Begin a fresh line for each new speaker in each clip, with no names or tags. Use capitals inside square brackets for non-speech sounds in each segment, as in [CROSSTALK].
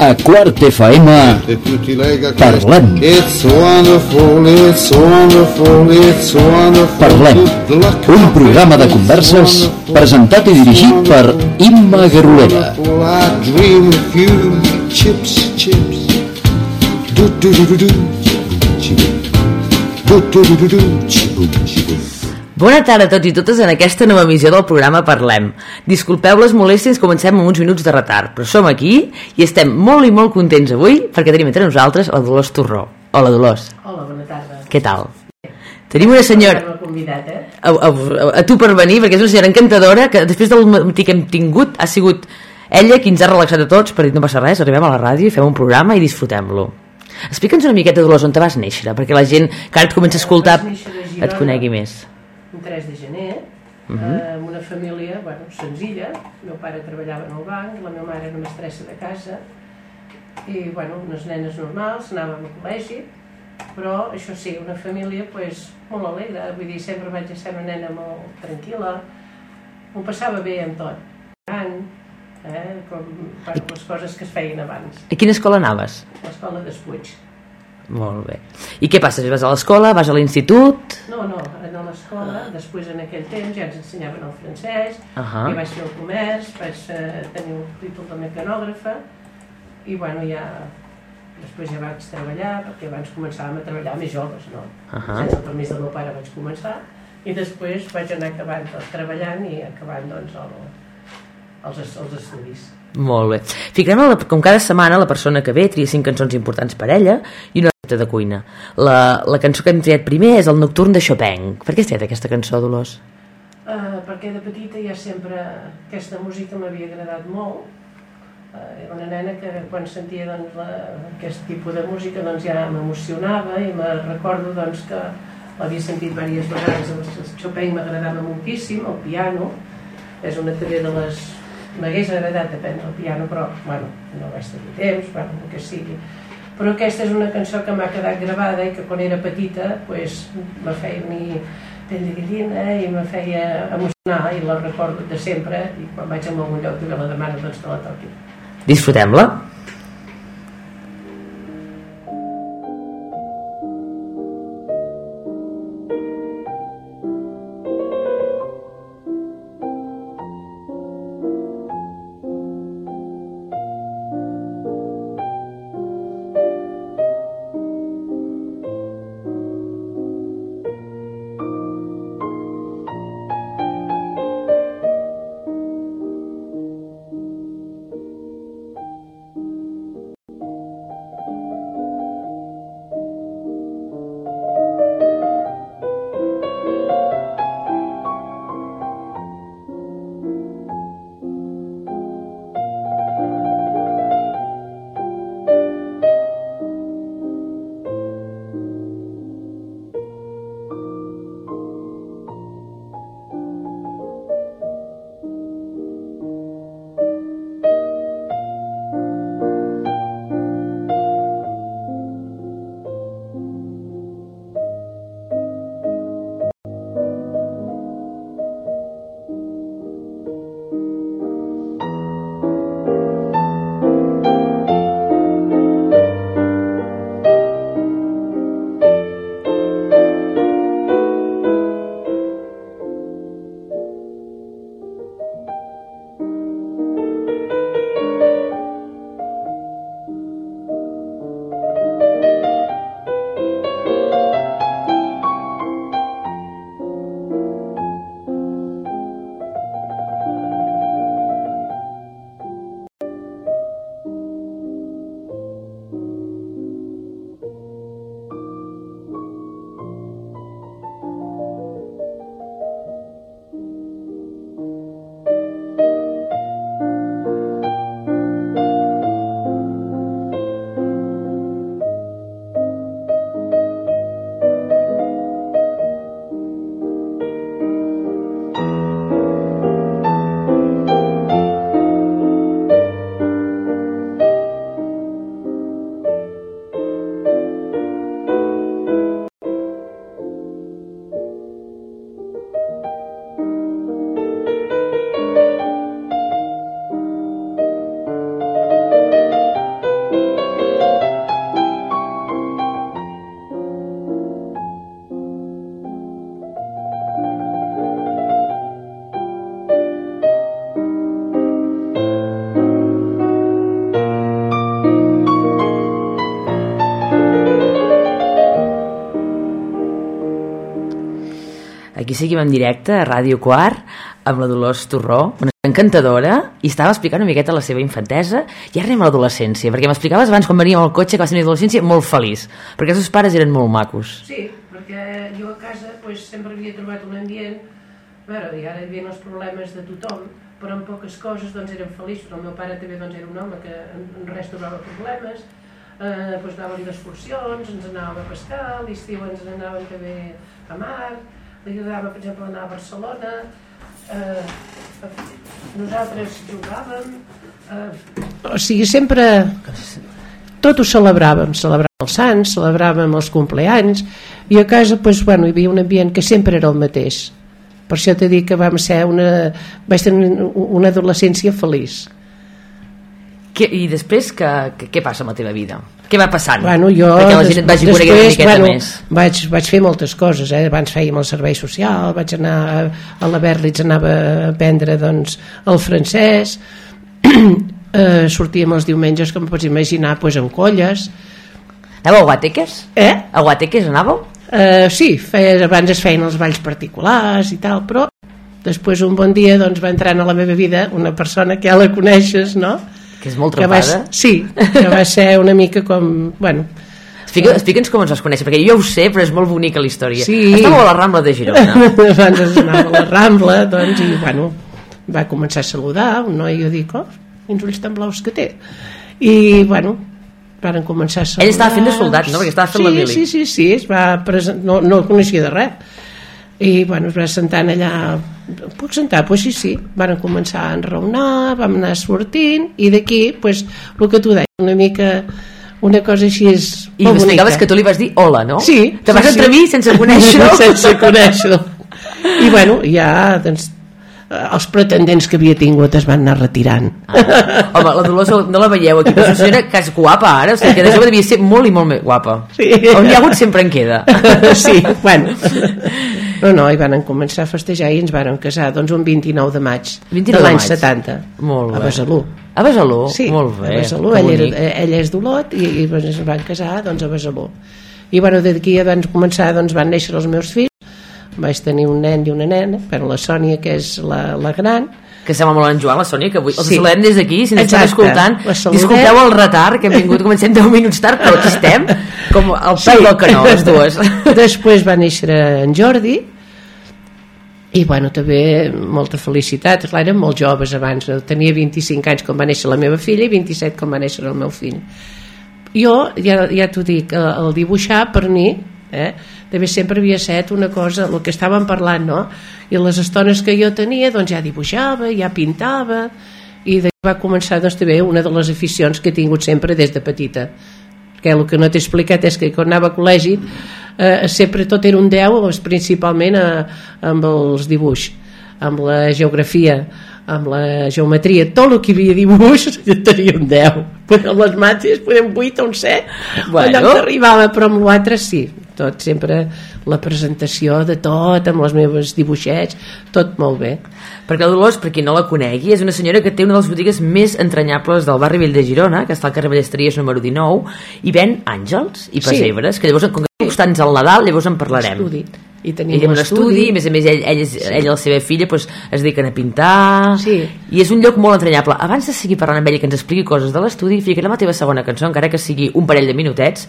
A Quart FM parlem.
It's wonderful, it's wonderful, it's wonderful.
Parlem. Un programa de converses presentat i dirigit per Imma Garolera.
Chips, chips. Do do do do do, chibum. Do do do do do, chibum, chibum.
Bona tarda a tots i totes en aquesta nova emissió del programa Parlem. Disculpeu les molèsties, comencem amb uns minuts de retard, però som aquí i estem molt i molt contents avui perquè tenim entre nosaltres la Dolors Torró. Hola, Dolors.
Hola, bona tarda.
Què tal? Tenim una senyora...
Convidat, eh?
A, a, a tu per venir, perquè és una senyora encantadora que després del matí que hem tingut ha sigut ella qui ens ha relaxat a tots per dir no passa res, arribem a la ràdio i fem un programa i disfrutem-lo. Explica'ns una miqueta, Dolors, on te vas néixer, perquè la gent que ara et comença a escoltar et conegui més.
Un 3 de gener,
Mhm.
eh, amb una família bueno, senzilla. El meu pare treballava en el banc, la meva mare era mestressa de casa, i bueno, unes nenes normals, anàvem al col·legi, però això sí, una família pues, molt alegre, vull dir, sempre vaig ser una nena molt tranquil·la, m'ho passava bé amb tot. Tant, eh, com bueno, les coses que es feien abans,
A quina escola anaves?
l'escola d'Espuig.
Molt bé. I què passa? Vas a l'escola, vas a l'institut...
No, no, en l'escola, després en aquell temps ja ens ensenyaven el francès,
Ahà.
i vaig fer el comerç, vaig eh, tenir un títol de mecanògrafa, i bueno, ja després ja vaig treballar, perquè abans començàvem a treballar més joves, no?
Ahà.
Sense el permís del meu pare vaig començar, i després vaig anar acabant tot treballant i acabant doncs el, els, els estudis.
Molt bé. Fiquem, la, com cada setmana, la persona que ve tria cinc cançons importants per ella i una recepta de cuina. La, la cançó que hem triat primer és el Nocturn de Chopin. Per què has triat aquesta cançó, Dolors?
Uh, perquè de petita ja sempre aquesta música m'havia agradat molt. Uh, era una nena que quan sentia doncs, la, aquest tipus de música doncs, ja m'emocionava i me recordo doncs, que l'havia sentit diverses vegades. El Chopin m'agradava moltíssim, el piano. És una també de les... M'hagués agradat aprendre el piano, però bueno, no vaig tenir temps, bueno, que sigui. Però aquesta és una cançó que m'ha quedat gravada i que quan era petita pues, me feia mi pell de gallina i me feia emocionar i la recordo de sempre i quan vaig a algun lloc me la demano doncs que la toqui.
Disfrutem-la. Seguim en directe a Ràdio Quart amb la Dolors Torró, una encantadora, i estava explicant una miqueta la seva infantesa, i ara anem a l'adolescència, perquè m'explicaves abans quan veníem al cotxe que va ser una adolescència molt feliç, perquè els seus pares eren molt macos.
Sí, perquè jo a casa pues, sempre havia trobat un ambient, veure, i ara hi havia els problemes de tothom, però en poques coses doncs érem feliços. El meu pare també doncs, era un home que en, res trobava problemes, eh, doncs anàvem d'excursions, ens anàvem a pescar, l'estiu ens anàvem també a mar, li agradava, per exemple, anar a Barcelona, eh, nosaltres jugàvem, eh, o sigui, sempre tot ho celebràvem, celebràvem els sants, celebràvem els compleanys, i a casa pues, bueno, hi havia un ambient que sempre era el mateix. Per això t'he dit que vam ser una, vaig tenir una adolescència feliç.
Que, I després, que, que, què passa amb la teva vida? Què va passant?
Bueno, jo
Perquè la gent et vagi coneixent una miqueta
bueno,
més.
vaig, vaig fer moltes coses, eh? abans fèiem el servei social, vaig anar a, a la Berlitz, anava a aprendre doncs, el francès, [CLEARS THROAT] eh, sortíem els diumenges, com pots imaginar, pues, amb colles.
Anàveu a Guateques?
Eh?
A Guateques anàveu?
Eh, sí, feia, abans es feien els balls particulars i tal, però després un bon dia doncs, va entrar a la meva vida una persona que ja la coneixes, no?
Que és molt
Que va,
trepada.
sí, que va ser una mica com... Bueno,
Explica- Explica'ns com ens vas conèixer, perquè jo ho sé, però és molt bonica la història.
Sí.
Estàveu a la Rambla de Girona. [LAUGHS]
abans es anava a la Rambla, doncs, i bueno, va començar a saludar, un noi, i jo dic, oh, quins ulls tan blaus que té. I, bueno, varen començar a saludar.
Ell estava fent de soldat, no? Perquè estava fent
sí,
la mili.
Sí, sí, sí, es va present... no, no el coneixia de res. I, bueno, es va sentant allà, puc sentar? Pues sí, sí. Van començar a enraonar, vam anar sortint, i d'aquí, pues, el que tu deies, una mica, una cosa així és
I m'explicaves que tu li vas dir hola, no?
Sí.
Te vas
sí,
entremir
sí.
sense conèixer-lo. [LAUGHS]
sense conèixer-lo. I bueno, ja doncs, els pretendents que havia tingut es van anar retirant.
Ah. Home, la Dolors no la veieu aquí, però senyora que és guapa ara, o sigui que de jove devia ser molt i molt més guapa.
Sí.
On hi ha hagut sempre en queda. [LAUGHS]
sí, bueno. No, no, i van començar a festejar i ens varen casar doncs un 29 de maig
29
de l'any
maig.
70
Molt
a
bé.
Besalú.
A Besalú?
Sí,
molt bé.
a Besalú. Ell, era, ell és d'Olot i, i es van casar doncs, a Besalú. I bueno, d'aquí ja van començar, doncs, van néixer els meus fills. Vaig tenir un nen i una nena, però la Sònia, que és la, la gran,
Que sembla molt en Joan, la Sònia, que avui els
Sí.
saludem des d'aquí, si ens estan
Exacte.
escoltant. Disculpeu el retard, que hem vingut, comencem 10 minuts tard, però aquí estem, com el pèl del canó, les dues. [LAUGHS]
Després va néixer en Jordi i bueno, també molta felicitat. Clar, eren molt joves abans. Tenia 25 anys quan va néixer la meva filla i 27 quan va néixer el meu fill. Jo, ja, ja t'ho dic el, el dibuixar per mi eh, també sempre havia set una cosa el que estàvem parlant no? i les estones que jo tenia doncs ja dibuixava, ja pintava i va començar doncs, també una de les aficions que he tingut sempre des de petita que el que no t'he explicat és que quan anava a col·legi eh, sempre tot era un 10 doncs, principalment a, amb els dibuix amb la geografia amb la geometria, tot el que hi havia dibuix [LAUGHS] jo tenia un 10 però les mates podem 8 o un 7
Bueno.
allò que arribava però amb l'altre sí tot sempre la presentació de tot amb els meus dibuixets tot molt bé
Perquè la Dolors, per qui no la conegui, és una senyora que té una de les botigues més entranyables del barri vell de Girona, que està al carrer Ballesteries número 19, i ven àngels i
Sí.
pessebres, que llavors, com que costants al Nadal, llavors en parlarem.
estudi i tenim
té un estudi, i a més a més ell, ell, és, ell i la seva filla doncs, es dediquen a pintar.
Sí.
i és un lloc molt entranyable. Abans de seguir parlant amb ell i que ens expliqui coses de l'estudi ficarem la teva segona cançó, encara que sigui un parell de minutets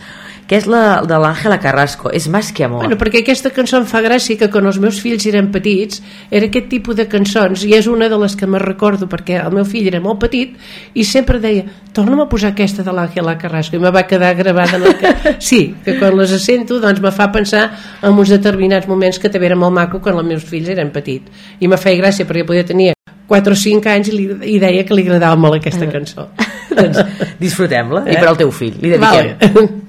que és la de l'Àngela Carrasco és Más que amor.
Bueno, perquè aquesta cançó em fa gràcia que quan els meus fills eren petits era aquest tipus de cançons i és una de les que me recordo perquè el meu fill era molt petit i sempre deia torna'm a posar aquesta de l'Àngela Carrasco i me va quedar gravada en el que... [LAUGHS] sí, que quan les sento doncs me fa pensar en uns determinats moments que també era molt maco quan els meus fills eren petits i me feia gràcia perquè podia tenir 4 o 5 anys i, li, i deia que li agradava molt aquesta cançó [LAUGHS]
doncs disfrutem-la i
Eh?
per al teu fill, li dediquem
vale.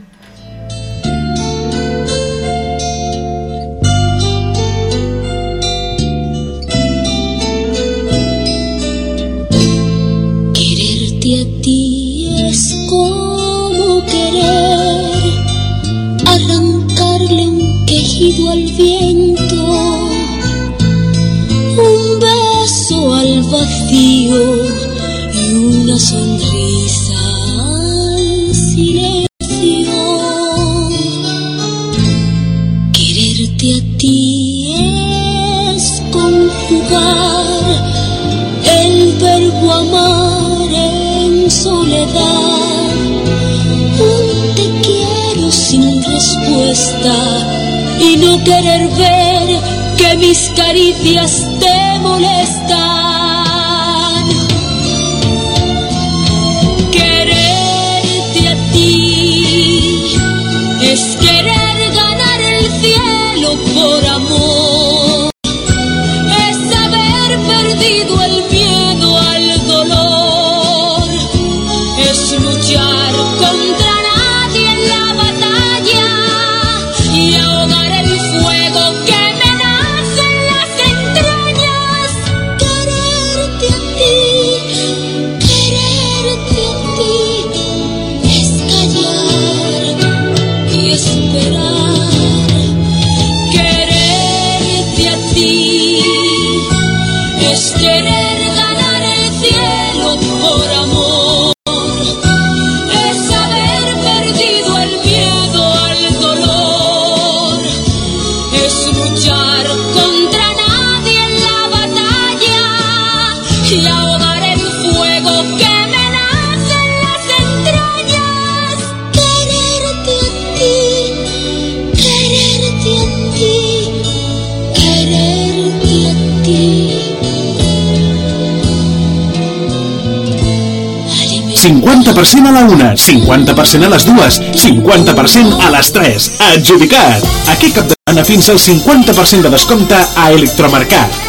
al viento, un beso al vacío y una sonrisa al silencio. Quererte a ti es conjugar el verbo amar en soledad. Un te quiero sin respuesta y no querer ver que mis caricias te molestan.
50% a la una, 50% a les dues, 50% a les 3. Adjudicat! Aquest cap de setmana fins al 50% de descompte a Electromercat.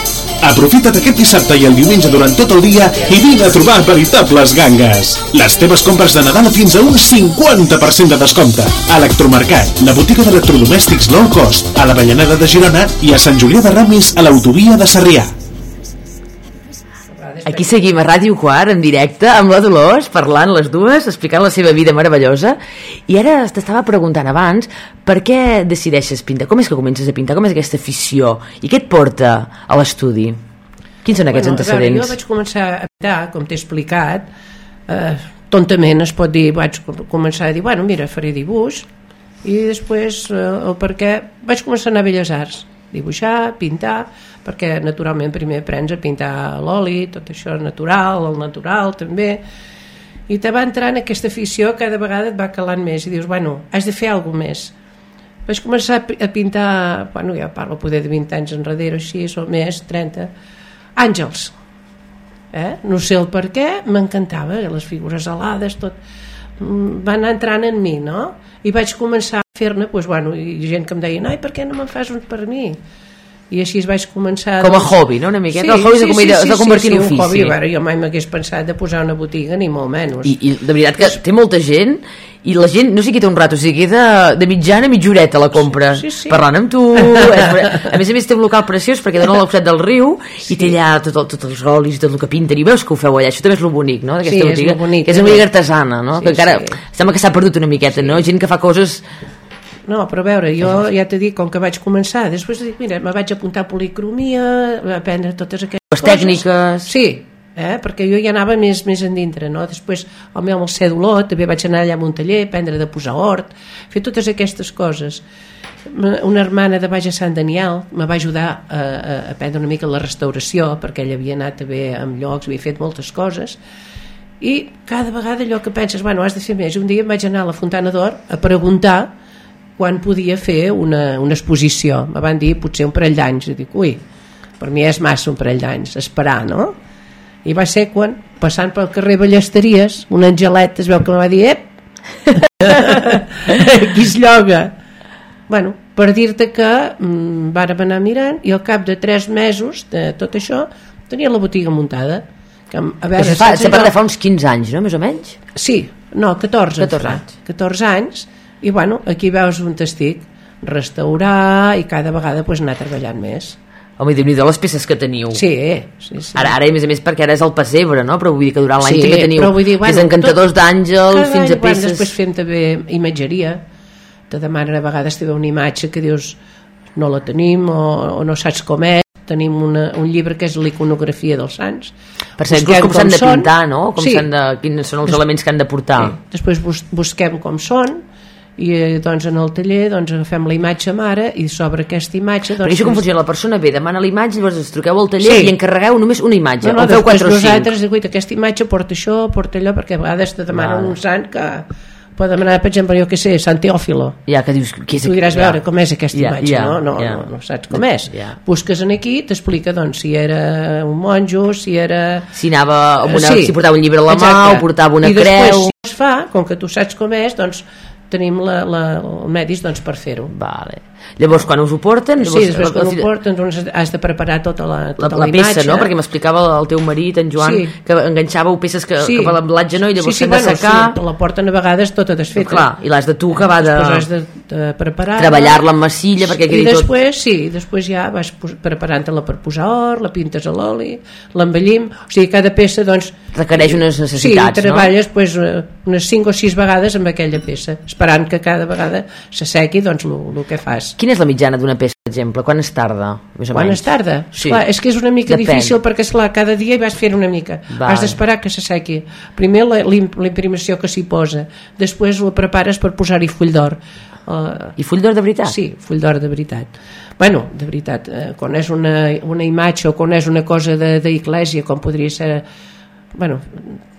Aprofita't aquest dissabte i el diumenge durant tot el dia i vine a trobar veritables gangues. Les teves compres de Nadal fins a un 50% de descompte. Electromercat, la botiga d'electrodomèstics low cost, a la Vallaneda de Girona i a Sant Julià de Ramis a l'autovia de Sarrià.
Aquí seguim a Ràdio Quart, en directe, amb la Dolors, parlant les dues, explicant la seva vida meravellosa. I ara t'estava preguntant abans per què decideixes pintar? Com és que comences a pintar? Com és aquesta afició? I què et porta a l'estudi? Quins són aquests
Bueno, a veure,
antecedents?
jo vaig començar a pintar, com t'he explicat, eh, tontament es pot dir, vaig començar a dir, bueno, mira, faré dibuix, i després eh, el perquè vaig començar a anar a Belles Arts, dibuixar, pintar, perquè naturalment primer aprens a pintar l'oli, tot això natural, el natural també, i te va entrar en aquesta afició, cada vegada et va calant més, i dius, bueno, has de fer alguna més. Vaig començar a pi- a pintar, bueno, ja parlo poder de 20 anys enrere, així, o més, 30, àngels. Eh? No sé el per què, m'encantava, les figures alades, tot mm, va anar entrant en mi, no? I vaig començar fer-ne, doncs, bueno, i gent que em deia, ai, per què no me'n fas uns per mi? I així es vaig començar...
Com a
doncs-
hobby, no? Una miqueta. El hobby s'ha convertit- s'ha convertit en
un
ofici.
hobby, a veure, jo mai m'hagués pensat de posar una botiga, ni molt menys.
I, I de veritat que té molta gent i la gent no s'hi queda un rato, s'hi queda de mitjana a mitjoreta la compra
Sí, sí.
parlant amb tu [LAUGHS] és- a més a més té un local preciós perquè dona a l'oxet del riu i té allà tot, el, tots els olis i tot el que pinten i veus que ho feu allà, això també és lo bonic no? d'aquesta
Sí, és
botiga,
lo bonic,
que és una botiga artesana no?
Sí,
que encara
sí.
sembla que s'ha perdut una miqueta no? gent que fa coses
No, però a veure, jo ja t'he dit, com que vaig començar, després dic, mira, me vaig apuntar a policromia, a aprendre totes aquestes
Les
coses.
tècniques.
Sí, eh? perquè jo ja anava més més endintre, no? Després, el meu amb el cèdulot, també vaig anar allà a un taller, aprendre de posar hort, fer totes aquestes coses. Una hermana de Baix a Sant Daniel me va ajudar a, a aprendre una mica la restauració, perquè ella havia anat també amb llocs, havia fet moltes coses, i cada vegada allò que penses, bueno, has de fer més. Un dia em vaig anar a la Fontana d'Or a preguntar quan podia fer una, una exposició. Me van dir potser un parell d'anys. I dic, ui, per mi és massa un parell d'anys, esperar, no? I va ser quan, passant pel carrer Ballesteries, un angelet es veu que me va dir, ep, [LAUGHS] aquí es lloga. Bueno, per dir-te que mm, vàrem anar mirant i al cap de tres mesos de tot això tenia la botiga muntada. Que, a veure,
Això fa,
sense
se parla fa uns 15 anys, no? Més o menys?
Sí, no, 14.
14
fa.
anys.
14 anys. I bueno, aquí veus un testic restaurar i cada vegada pues, anar treballant més.
Home, déu nhi les peces que teniu.
Sí, sí, sí.
Ara, ara, a més a més, perquè ara és el pessebre, no? Però vull dir que durant l'any
Sí,
també teniu
però vull dir, bueno,
des d'encantadors
tot-
d'àngel fins a
any, bueno,
peces...
després fem també imatgeria. Te demanen a vegades també una imatge que dius no la tenim o, o no saps com és. Tenim una, un llibre que és l'iconografia dels sants.
Per saber
Busquem
com s'han de pintar, no? Com
Sí.
de, quins són els elements que han de portar.
Sí. Després bus, busquem com són i eh, doncs en el taller doncs agafem la imatge mare i sobre aquesta imatge doncs,
Perquè això com funciona? La persona ve, demana la imatge, llavors us truqueu al taller
Sí.
i encarregueu només una imatge.
no, no,
o feu
després
4 o 5.
nosaltres guaita, aquesta imatge porta això, porta allò perquè a vegades te demanen
Vale.
un sant que pot demanar, per exemple, jo què sé, Sant Teòfilo
Ja, que dius... Qui és
tu diràs
ja.
veure com és aquesta
Ja,
imatge,
ja,
no? No,
ja.
no, no saps com és.
Ja.
Busques en aquí, t'explica doncs, si era un monjo, si era...
Si anava amb una,
Sí.
si portava un llibre a la mà
Exacte.
o portava una
I després,
creu...
si es fa, com que tu saps com és, doncs tenim la, la, els medis doncs, per fer-ho.
Vale. Llavors, quan us ho porten...
Sí, després quan
la-
ho porten doncs, has de preparar tota la,
la,
tota
la,
la,
peça,
imatge.
no? Perquè m'explicava el teu marit, en Joan,
Sí.
que enganxàveu peces que,
Sí.
que per l'emblatge no, i llavors
sí, sí,
s'han de
bueno,
secar...
Sí, la porten a vegades tota desfeta.
Clar, i l'has de tu acabar de
Després has de, de preparar
treballar-la amb massilla perquè
i
quedi tot...
després, sí, després ja vas preparant-la per posar or, la pintes a l'oli, l'embellim, o sigui, cada peça, doncs...
Requereix unes
Sí,
necessitats,
treballes pues, eh, unes 5 o 6 vegades amb aquella peça, esperant que cada vegada s'assequi doncs, el que fas.
Quina és la mitjana d'una peça, per exemple? Quan es tarda? Més o
Quan
menys?
es tarda?
Sí.
Clar, és que és una mica
Depèn.
difícil perquè, esclar, cada dia hi vas fent una mica.
Vale.
Has d'esperar que s'assequi. Primer la, la im- la imprimació que s'hi posa, després la prepares per posar-hi full d'or. Uh,
I full d'or de veritat?
Sí, full d'or de veritat. Bueno, de veritat, eh, quan és una, una imatge o quan és una cosa de- d'església, com podria ser bueno,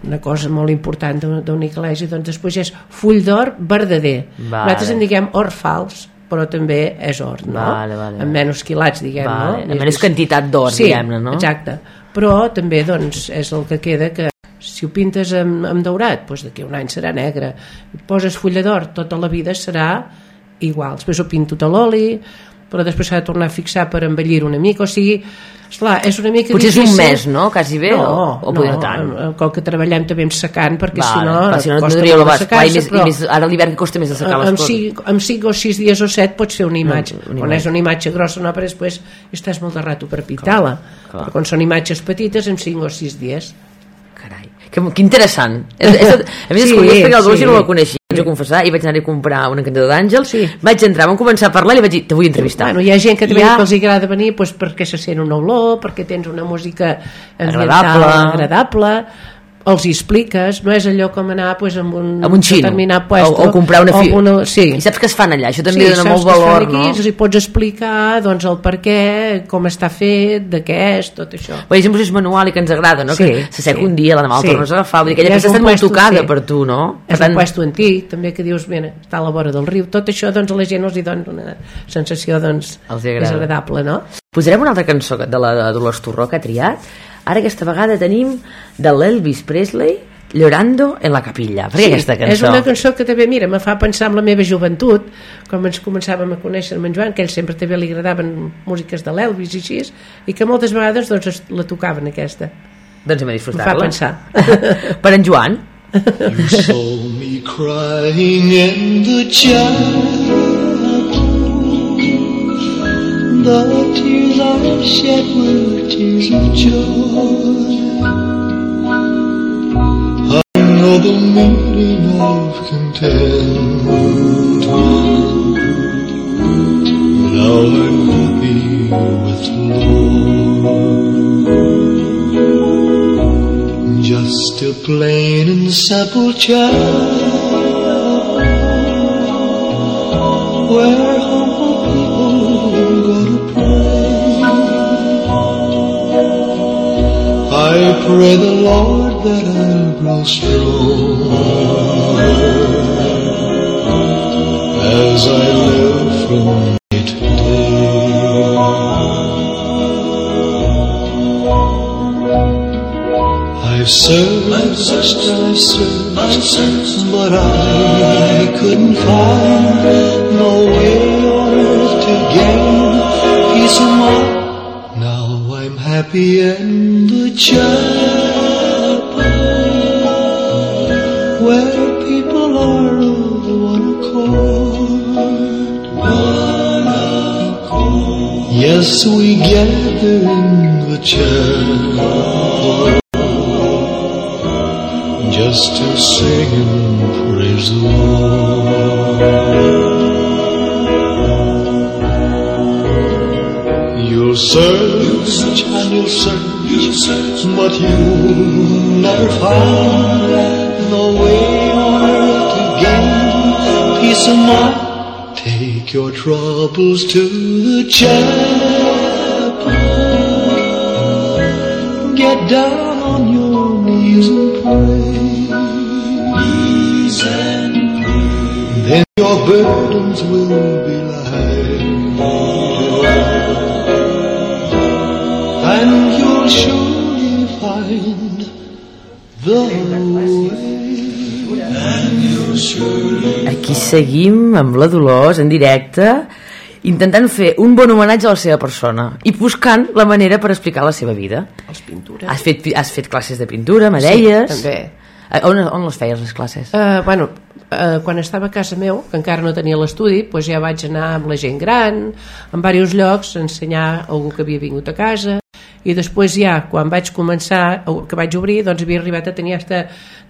una cosa molt important d'una d'una església, doncs després és full d'or verdader.
Vale.
Nosaltres en diguem or fals, però també és or, no?
Vale, vale,
Amb menys quilats, diguem,
Vale,
no?
amb menys quantitat d'or,
sí,
diguem-ne, no?
exacte. Però també, doncs, és el que queda que si ho pintes amb, amb daurat, doncs d'aquí un any serà negre. Poses fulla d'or, tota la vida serà igual. Després ho pinto a l'oli, però després s'ha de tornar a fixar per embellir una mica, o sigui, esclar, és una mica
Potser és
difícil.
un mes, no? Quasi bé?
No,
o, o
no,
potser no tant?
com que treballem també amb secant, perquè
Vale,
si no,
clar, si no, no
costa
tindríeu
molt.
Clar, i més, i
però-
més, ara l'hivern que costa més de secar les coses.
cinc, amb 5 o 6 dies o 7 pots fer una imatge.
una
quan és una imatge grossa no, però després estàs molt de rato per pintar-la. Però quan són imatges petites, en 5 o 6 dies.
Que, que interessant. És, és, [LAUGHS] a més, és
Sí,
curiós perquè el Dolors
sí.
jo no la coneixia, haig de confessar, i vaig anar a comprar un encantador d'àngels,
Sí.
vaig entrar, vam començar a parlar i li vaig dir, te vull entrevistar.
Bueno, hi ha gent que també
Ja.
que els agrada venir doncs, perquè se sent una olor, perquè tens una música
Agradable.
agradable els expliques, no és allò com anar pues, amb un,
amb un xino
determinat puesto,
o, o comprar una fi...
una, sí.
i saps que es fan allà, això també dona
saps
molt valor
aquí,
no?
Els hi pots explicar doncs, el per què, com està fet, de què és, tot això.
Bé, és un procés manual i que ens agrada, no?
Sí,
que s'asseca
sí.
un dia, l'endemà el
Sí.
tornes a agafar, vull dir, aquella peça està molt tocada
sí.
per tu, no?
És un puesto antic, també que dius, mira, està a la vora del riu, tot això doncs, a la gent els hi dona una sensació doncs,
Els hi agrada.
és agradable, no?
Posarem una altra cançó de la de Dolors Torró que ha triat. Ara aquesta vegada tenim de l'Elvis Presley Llorando en la capilla. Per què aquesta cançó?
És una cançó que també, mira, me fa pensar en la meva joventut, com ens començàvem a conèixer amb en Joan, que a ell sempre també li agradaven músiques de l'Elvis i així, i que moltes vegades doncs, la tocaven aquesta.
Doncs hem de disfrutar-la.
fa pensar. [LAUGHS]
per en Joan.
You saw me crying in the chapel. The tears shed my tears of joy. I know Another meaning of contentment. Now I'm happy with Lord. Just a plain and simple child. Where pray the Lord that I'll grow strong as I live from day to day. I've searched, I've searched, I've searched, but I couldn't find no way on earth to gain peace of mind. Now I'm happy in Yes, we gather in the chapel just to sing and praise the Lord. You'll search and you'll search, but you'll never find no way to gain peace of mind. Take your troubles to the chapel. Down on your knees and pray. Knees and pray. Then your burdens will be light. And you'll surely find the way.
Aquí seguim amb la Dolors en directe intentant fer un bon homenatge a la seva persona i buscant la manera per explicar la seva vida.
Els pintures.
Has fet, has fet classes de pintura, me deies?
Sí, també.
Eh, On, on les feies, les classes?
Uh, bueno, uh, quan estava a casa meu, que encara no tenia l'estudi, doncs ja vaig anar amb la gent gran, en diversos llocs, a ensenyar a algú que havia vingut a casa, i després ja, quan vaig començar, que vaig obrir, doncs havia arribat a tenir hasta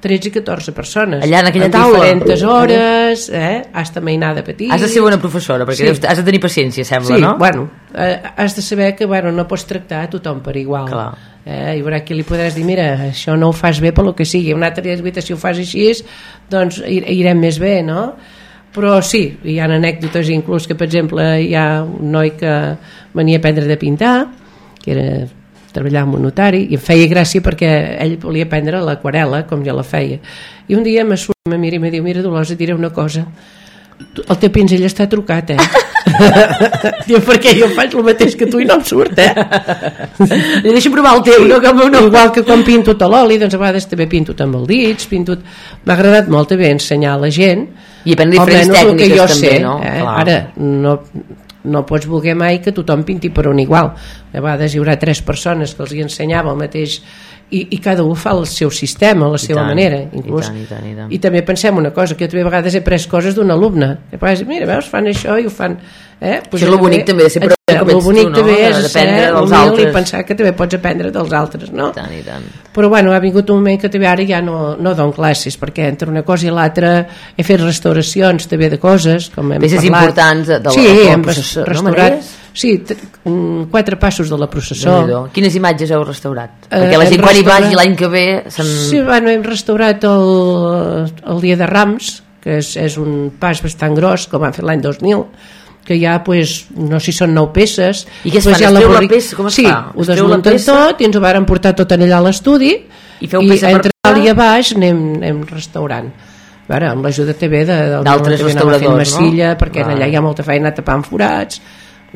13 i 14 persones.
Allà en aquella
amb
taula?
diferents hores, eh? hasta mainada petit.
Has de ser bona professora, perquè
Sí.
deus, has de tenir paciència, sembla,
sí,
no?
bueno, eh, has de saber que bueno, no pots tractar a tothom per igual.
Clar.
Eh, hi haurà qui li podràs dir, mira, això no ho fas bé pel que sigui, una altra dia si ho fas així, doncs ir- irem més bé, no? Però sí, hi ha anècdotes inclús que, per exemple, hi ha un noi que venia a aprendre de pintar, que era treballar amb un notari, i em feia gràcia perquè ell volia aprendre l'aquarela, com jo la feia. I un dia me surt, me mira i me diu, mira, Dolors, et diré una cosa, el teu pinzell està trucat, eh? [LAUGHS] Diu, perquè jo faig el mateix que tu i no em surt, eh? [LAUGHS]
Li deixo provar el teu, no el meu no.
Igual que quan pinto a l'oli, doncs a vegades també pinto amb els dits, pinto... M'ha agradat molt també ensenyar a la gent
I aprendre diferents
el
tècniques
jo
també,
sé,
no?
Eh?
Clar.
Ara, no, no pots voler mai que tothom pinti per un igual. A vegades hi haurà tres persones que els hi ensenyava el mateix i, i cada un fa el seu sistema, la
I
seva
tant,
manera.
i
Inclús.
tant, i tant, i tant.
I també pensem una cosa, que jo també a vegades he pres coses d'un alumne. Que a vegades, mira, veus, fan això i ho fan... Eh?
Això és lo bonic també de ser ets tu,
bonic
no?
també
De-
és ser
dels
humil i
altres.
pensar que també pots aprendre dels altres, no?
I tant, i tant.
Però bueno, ha vingut un moment que també ara ja no, no dono classes, perquè entre una cosa i l'altra he fet restauracions també de coses, com hem
Peces
parlat.
importants de- de la-
sí, hem
no,
restaurat,
Maries?
Sí, quatre passos de la processó.
Quines imatges heu restaurat?
Eh,
Perquè la gent quan hi vagi l'any que ve...
Sí, bueno, hem restaurat el, el dia de Rams, que és, és un pas bastant gros, com van fer l'any 2000, que hi ha, pues, no sé si són nou peces.
I què es
Pues hi ha
Es treu la peça? Com es
sí,
fa?
ho desmunten tot i ens ho varen portar tot allà a l'estudi
I feu peça per
entre dalt i a baix anem, anem restaurant. Veure, amb l'ajuda també de,
D'altres
fent
restauradors, no?
massilla, perquè
Val.
allà hi ha molta feina tapant forats,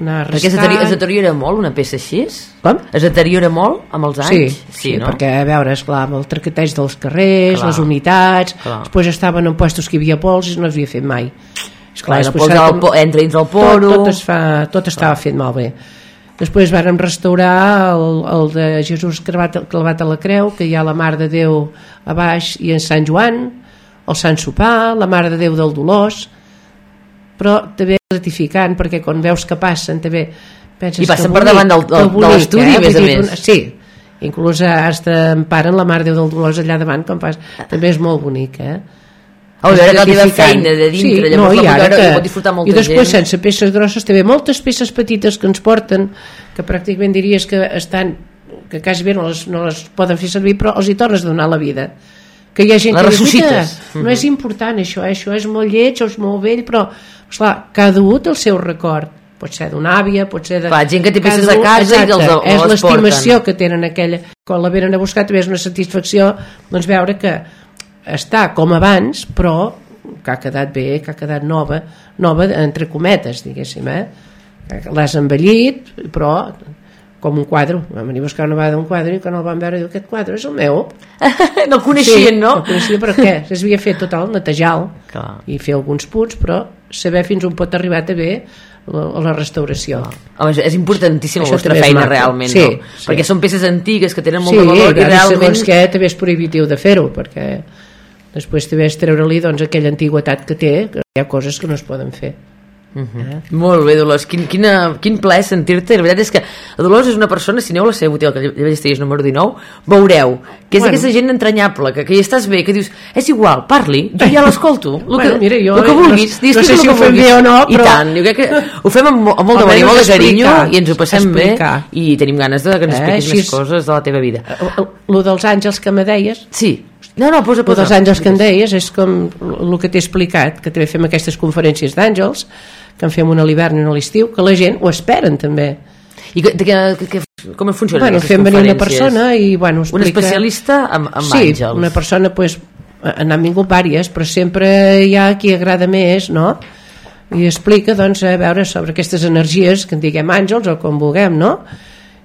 anar
Perquè es deteriora, es deteriora molt una peça així?
Com?
Es deteriora molt amb els
Sí,
anys?
sí,
no?
perquè a veure, esclar, amb el traqueteig dels carrers,
Clar.
les unitats,
Clar.
després estaven en puestos que hi havia pols i no s'havia fet mai.
Clar, la
després
al
com-
entra dins el poro.
Tot, tot, es fa, tot estava fet molt bé. Després vàrem restaurar el, el de Jesús clavat, clavat a la creu, que hi ha la Mare de Déu a baix i en Sant Joan, el Sant Sopar, la Mare de Déu del Dolors, però també gratificant, perquè quan veus que passen també penses
I passen per davant del- del- de
bonic,
l'estudi, a més a més.
Sí, inclús has d'emparen la Mare de Déu del Dolors allà davant, com fas, també és molt bonic, eh?
Oh, a veure que la teva feina de dintre,
sí,
llavors
no,
la
i ara que,
la pot disfrutar molta
i després
gent.
sense peces grosses també moltes peces petites que ens porten que pràcticament diries que estan que quasi bé no les, no les poden fer servir però els hi tornes a donar la vida que hi ha gent
Les
que diu, no és important això, eh? això és molt lleig o és molt vell però esclar, cada un té el seu record pot ser d'una àvia, pot ser de...
Clar, gent que té peces
cada
a casa i
exacte,
els- els
és
les
l'estimació que tenen aquella quan la venen a buscar també és una satisfacció doncs veure que està com abans però que ha quedat bé, que ha quedat nova nova entre cometes diguéssim eh? L'has envellit però com un quadre vam venir a buscar una vegada un quadre i quan el van veure diu aquest quadre és el meu [LAUGHS]
no el coneixien, no?
no coneixia però què? s'havia fet tot el netejar i fer alguns punts però saber fins on pot arribar també la, la restauració
Home, és- importantíssima la vostra feina realment,
Sí,
no?
sí.
Perquè són peces antigues que tenen molt
sí,
de valor i realment...
segons què també és prohibitiu de fer-ho perquè després també és treure-li doncs, aquella antiguitat que té que hi ha coses que no es poden fer
Molt bé, Dolors, quin, quina, quin plaer sentir-te. La veritat és que la Dolors és una persona, si aneu a la seva botiga, que ja estigués número 19, veureu que és
Bueno.
aquesta gent entranyable, que, que hi estàs bé, que dius, és igual, parli, jo ja l'escolto. El
Bueno,
que,
mira, jo
el que
no-
vulguis,
no
digues
sé
el
si ho fem bé o no,
I
però-
tant, jo crec que ho fem amb, amb molt de i molt de carinyo i ens ho passem
explicar.
bé i tenim ganes de que ens
Eh,
expliquis
així
més
és.
coses de la teva vida.
el, el, lo dels àngels que me deies
Sí, No, no, posa, posa.
dels àngels que em deies és com el que t'he explicat, que també fem aquestes conferències d'àngels, que en fem una a l'hivern i una a l'estiu, que la gent ho esperen també.
I que, que, que, que, com funciona
Bueno, fem venir una persona i bueno,
Un
explica...
especialista amb, amb
sí,
àngels.
una persona pues, n'han vingut vàries, però sempre hi ha qui agrada més, no? I explica, doncs, a veure sobre aquestes energies, que en diguem àngels o com vulguem, no?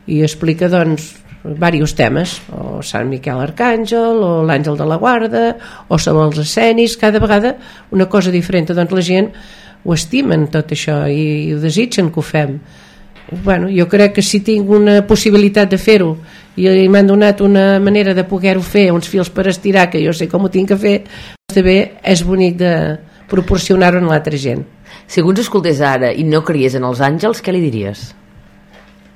I explica, doncs, diversos temes, o Sant Miquel Arcàngel, o l'Àngel de la Guarda, o sobre els escenis, cada vegada una cosa diferent, doncs la gent ho estimen tot això i, i ho desitgen que ho fem. Bueno, jo crec que si tinc una possibilitat de fer-ho i m'han donat una manera de poder-ho fer, uns fils per estirar, que jo sé com ho tinc que fer, doncs també és bonic de proporcionar-ho a l'altra gent.
Si algú ens escoltés ara i no creies en els àngels, què li diries?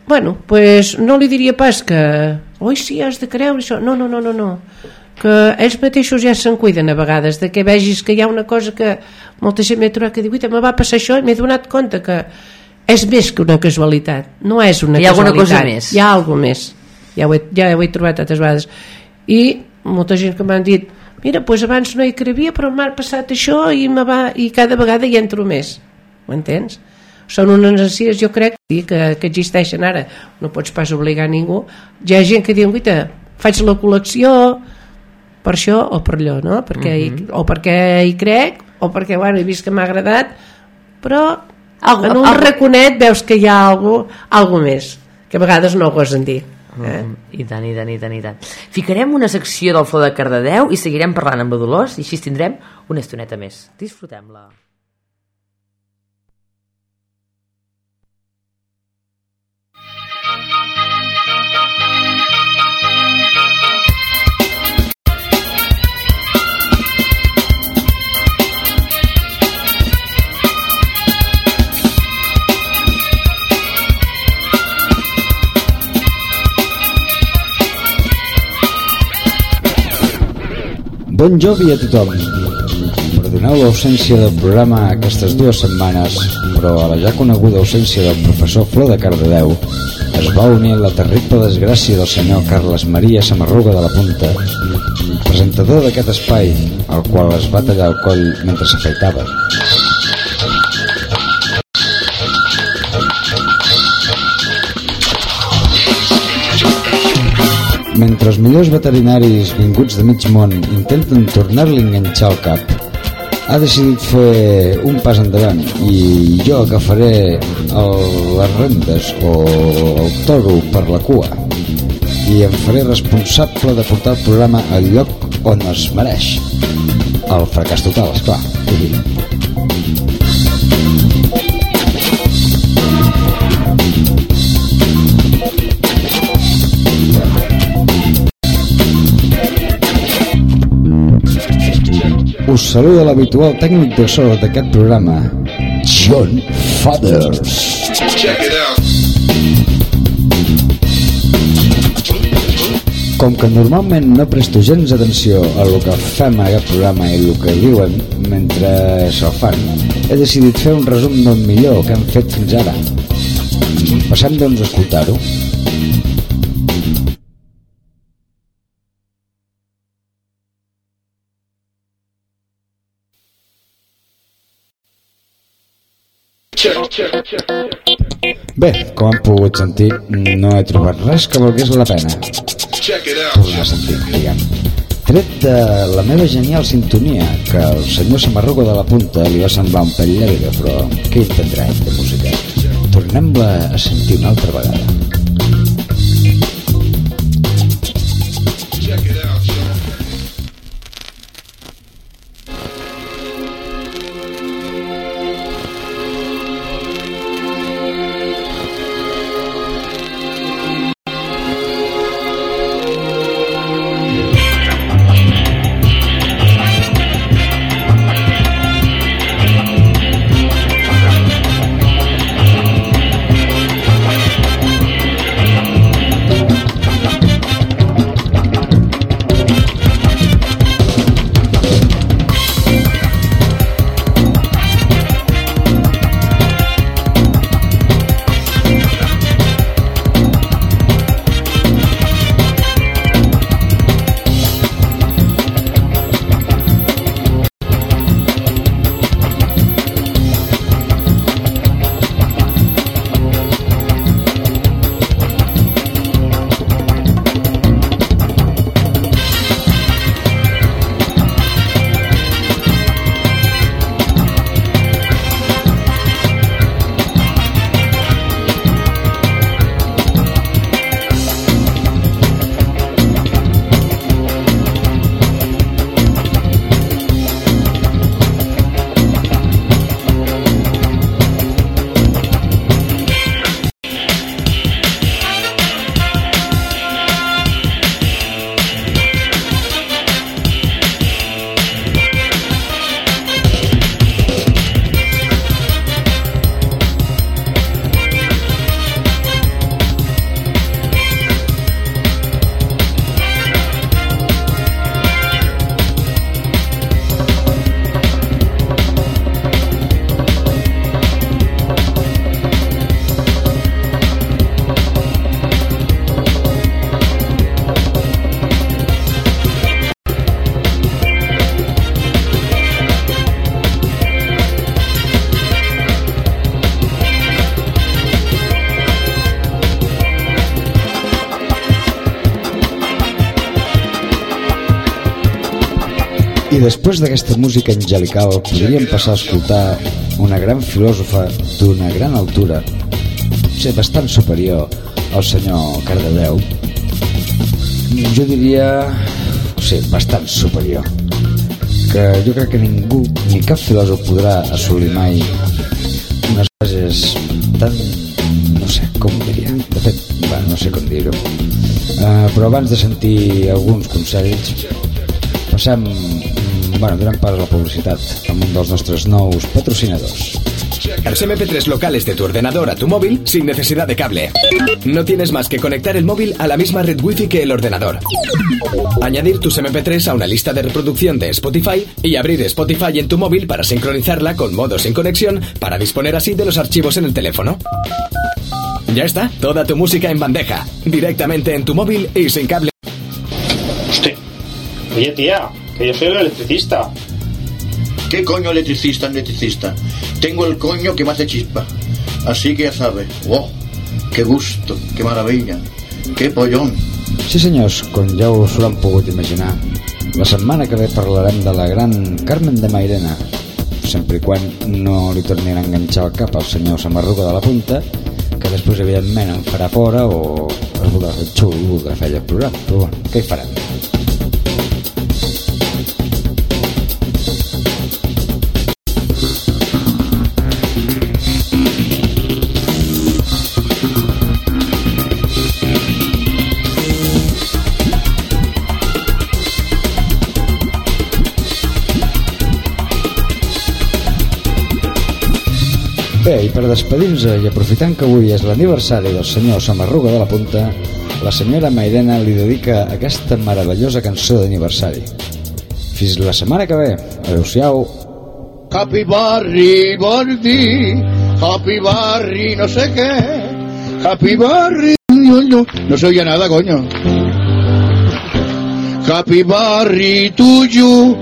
Bueno, pues no li diria pas que oi, sí, has de creure això. No, no, no, no, no. Que ells mateixos ja se'n cuiden a vegades, de que vegis que hi ha una cosa que molta gent m'he trobat que diu, "Uita, me va passar això i m'he donat compte que és més que una casualitat. No és una
Hi ha
casualitat.
cosa més.
Hi ha alguna més. Ja ho, he, ja ho he trobat tantes vegades. I molta gent que m'han dit mira, doncs abans no hi creia però m'ha passat això i, va, i cada vegada hi entro més. Ho entens? Són unes energies, jo crec, que, que existeixen ara. No pots pas obligar ningú. Hi ha gent que diu, guita, faig la col·lecció per això o per allò, no? Perquè
Mhm.
hi, o perquè hi crec, o perquè, bueno, he vist que m'ha agradat, però
Algo-
en un
algo-
raconet veus que hi ha algo, algo més, que a vegades no ho gosen dir. Eh?
Mm, I tant, i tant, i tant, i tant. Ficarem una secció del Flor de Cardedeu i seguirem parlant amb la Dolors i així tindrem una estoneta més. Disfrutem-la.
Bon Jovi a tothom. Perdoneu l'ausència del programa aquestes dues setmanes, però a la ja coneguda ausència del professor Flor de Cardedeu es va unir la terrible desgràcia del senyor Carles Maria Samarruga de la Punta, presentador d'aquest espai, al qual es va tallar el coll mentre s'afeitava. Mentre els millors veterinaris vinguts de mig món intenten tornar-li a enganxar el cap, ha decidit fer un pas endavant i jo agafaré el, les rendes o el toro per la cua i em faré responsable de portar el programa al lloc on es mereix. El fracàs total, esclar. Us saluda l'habitual tècnic de so d'aquest programa, John Fathers. Com que normalment no presto gens atenció a lo que fem a aquest programa i el que diuen mentre se'l fan, he decidit fer un resum del millor que hem fet fins ara. Passem doncs a escoltar-ho. Bé, com han pogut sentir, no he trobat res que valgués la pena. Tornar a sentir, diguem. Tret de la meva genial sintonia, que el senyor Samarrugo de la Punta li va semblar un pèl llarga, però què entendrem de música? Tornem-la a sentir una altra vegada. Després d'aquesta música angelical podríem passar a escoltar una gran filòsofa d'una gran altura, ser bastant superior al senyor Cardedeu. Jo diria, sigui, bastant superior. Que jo crec que ningú, ni cap filòsof podrà assolir mai unes bases tan... no sé, com diria. De fet, bueno, no sé com dir-ho. Uh, però abans de sentir alguns consells, passem, pas a la publicitat amb un dels nostres nous patrocinadors.
Los MP3 locales de tu ordenador a tu móvil sin necesidad de cable. No tienes más que conectar el móvil a la misma red wifi que el ordenador. Añadir tus MP3 a una lista de reproducción de Spotify y abrir Spotify en tu móvil para sincronizarla con modo sin conexión para disponer así de los archivos en el teléfono. Ya está, toda tu música en bandeja, directamente en tu móvil y sin cable.
Usted. Oye, tía, que yo soy el electricista.
¿Qué coño electricista, electricista? Tengo el coño que me hace chispa. Así que ya sabes. ¡Wow! ¡Qué gusto! ¡Qué maravilla! ¡Qué pollón!
Sí senyors, com ja us ho han pogut imaginar, la setmana que ve parlarem de la gran Carmen de Mairena, sempre i quan no li tornin a enganxar el cap al senyor Samarruga de la Punta, que després evidentment em farà fora o es voldrà fer xulo i voldrà fer el programa, però bueno, què hi farem? Per despedir-nos i aprofitant que avui és l'aniversari del senyor Samarruga de la Punta, la senyora Mairena li dedica aquesta meravellosa cançó d'aniversari. Fins la setmana que ve. Adéu-siau.
Happy Barry Gordy, Happy Barry no sé qué, Happy Barry, no, no, no se oye nada, coño. Happy Barry tuyo,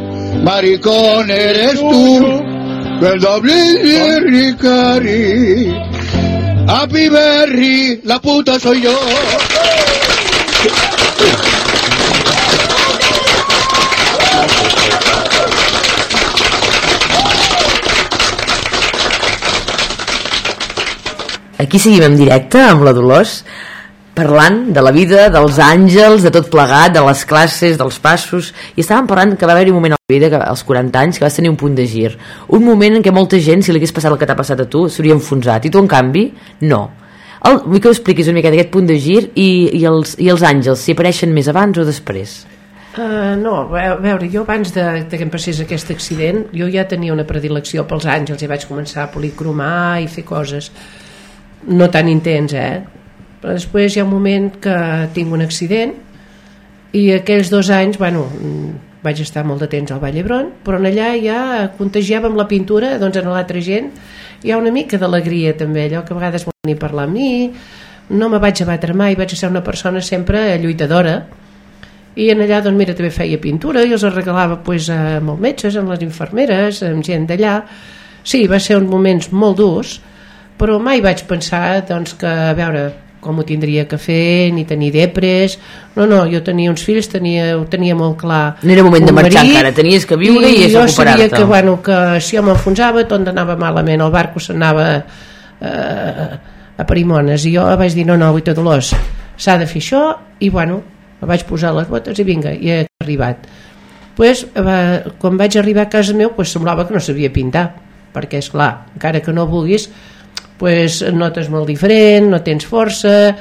maricón eres tú, doble Berry Cari. Happy Berry, la puta soy yo.
Aquí seguim en directe amb la Dolors parlant de la vida, dels àngels, de tot plegat, de les classes, dels passos, i estàvem parlant que va haver-hi un moment a la vida, que, als 40 anys, que vas tenir un punt de gir. Un moment en què molta gent, si li hagués passat el que t'ha passat a tu, s'hauria enfonsat, i tu, en canvi, no. El, vull que ho expliquis una mica d'aquest punt de gir i, i, els, i els àngels, si apareixen més abans o després.
Uh, no, a veure, jo abans de, de que em passés aquest accident, jo ja tenia una predilecció pels àngels i vaig començar a policromar i fer coses no tan intens, eh? Però després hi ha un moment que tinc un accident i aquells dos anys, bueno, vaig estar molt de temps al Vall d'Hebron, però en allà ja contagiava amb la pintura, doncs en l'altra gent hi ha una mica d'alegria també, allò que a vegades vol venir a parlar amb mi, no me vaig abatre mai, vaig ser una persona sempre lluitadora, i en allà doncs mira també feia pintura i els regalava pues, amb els metges, amb les infermeres amb gent d'allà. Sí, va ser uns moments molt durs però mai vaig pensar doncs, que a veure com ho tindria que fer, ni tenir depres no, no, jo tenia uns fills tenia, ho tenia molt clar
No era moment de marxar
marit,
encara, tenies que viure i,
i jo
recuperar-te.
sabia que, bueno, que si jo m'enfonsava tot anava malament, el barco s'anava eh, a Perimones i jo vaig dir no, no, avui Dolors s'ha de fer això i bueno vaig posar les botes i vinga, i he arribat pues, eh, quan vaig arribar a casa meu pues, semblava que no sabia pintar perquè és clar, encara que no vulguis pues, notes molt diferent no tens força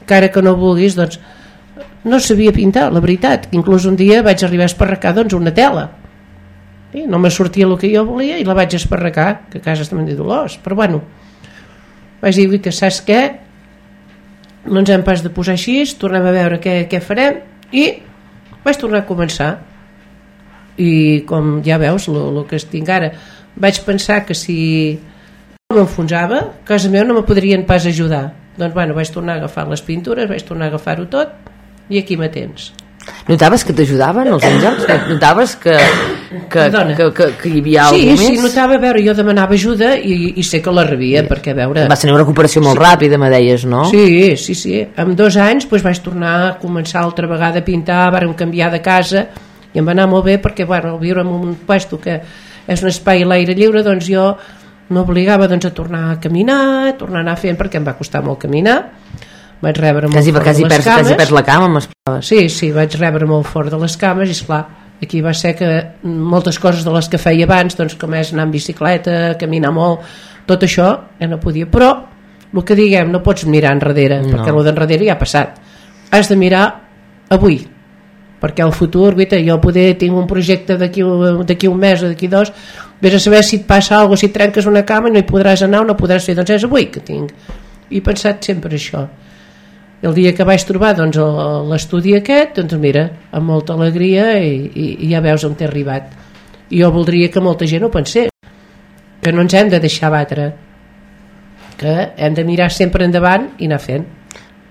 encara que no vulguis doncs no sabia pintar, la veritat. Inclús un dia vaig arribar a esparracar doncs, una tela. I no me sortia el que jo volia i la vaig esparracar que a casa estem de Dolors però bueno. Vaig dir que saps què? No ens hem pas de posar així tornem a veure què, què farem. I vaig tornar a començar. I com ja veus el que estic ara vaig pensar que si m'enfonsava, casa meva no me podrien pas ajudar doncs bueno, vaig tornar a agafar les pintures vaig tornar a agafar-ho tot i aquí me tens
Notaves que t'ajudaven els àngels? Notaves que, que, que, que, que hi havia
sí,
alguna
sí,
més?
notava, a veure, jo demanava ajuda i, i sé que la rebia, perquè a veure...
Va ser una recuperació molt ràpida, me deies, no?
Sí, sí, sí. En dos anys doncs, vaig tornar a començar altra vegada a pintar, vàrem canviar de casa i em va anar molt bé perquè bueno, viure en un puesto que és un espai a l'aire lliure doncs jo m'obligava doncs, a tornar a caminar a tornar a anar fent perquè em va costar molt caminar vaig rebre molt
Quasi,
fort
quasi,
de les
perds, quasi
cames
perds la cama proves.
Sí, sí, vaig rebre molt fort de les cames i esclar, aquí va ser que moltes coses de les que feia abans, doncs com és anar en bicicleta, caminar molt, tot això ja no podia, però el que diguem, no pots mirar enrere,
No.
perquè el d'enrere ja ha passat. Has de mirar avui, perquè el futur, guita, jo poder tinc un projecte d'aquí un mes o d'aquí dos, vés a saber si et passa alguna cosa, si trenques una cama i no hi podràs anar o no podràs fer, doncs és avui que tinc. I he pensat sempre això. El dia que vaig trobar doncs, l'estudi aquest, doncs mira, amb molta alegria i, i, i ja veus on t'he arribat. I jo voldria que molta gent ho pensés, que no ens hem de deixar batre, que hem de mirar sempre endavant i anar fent.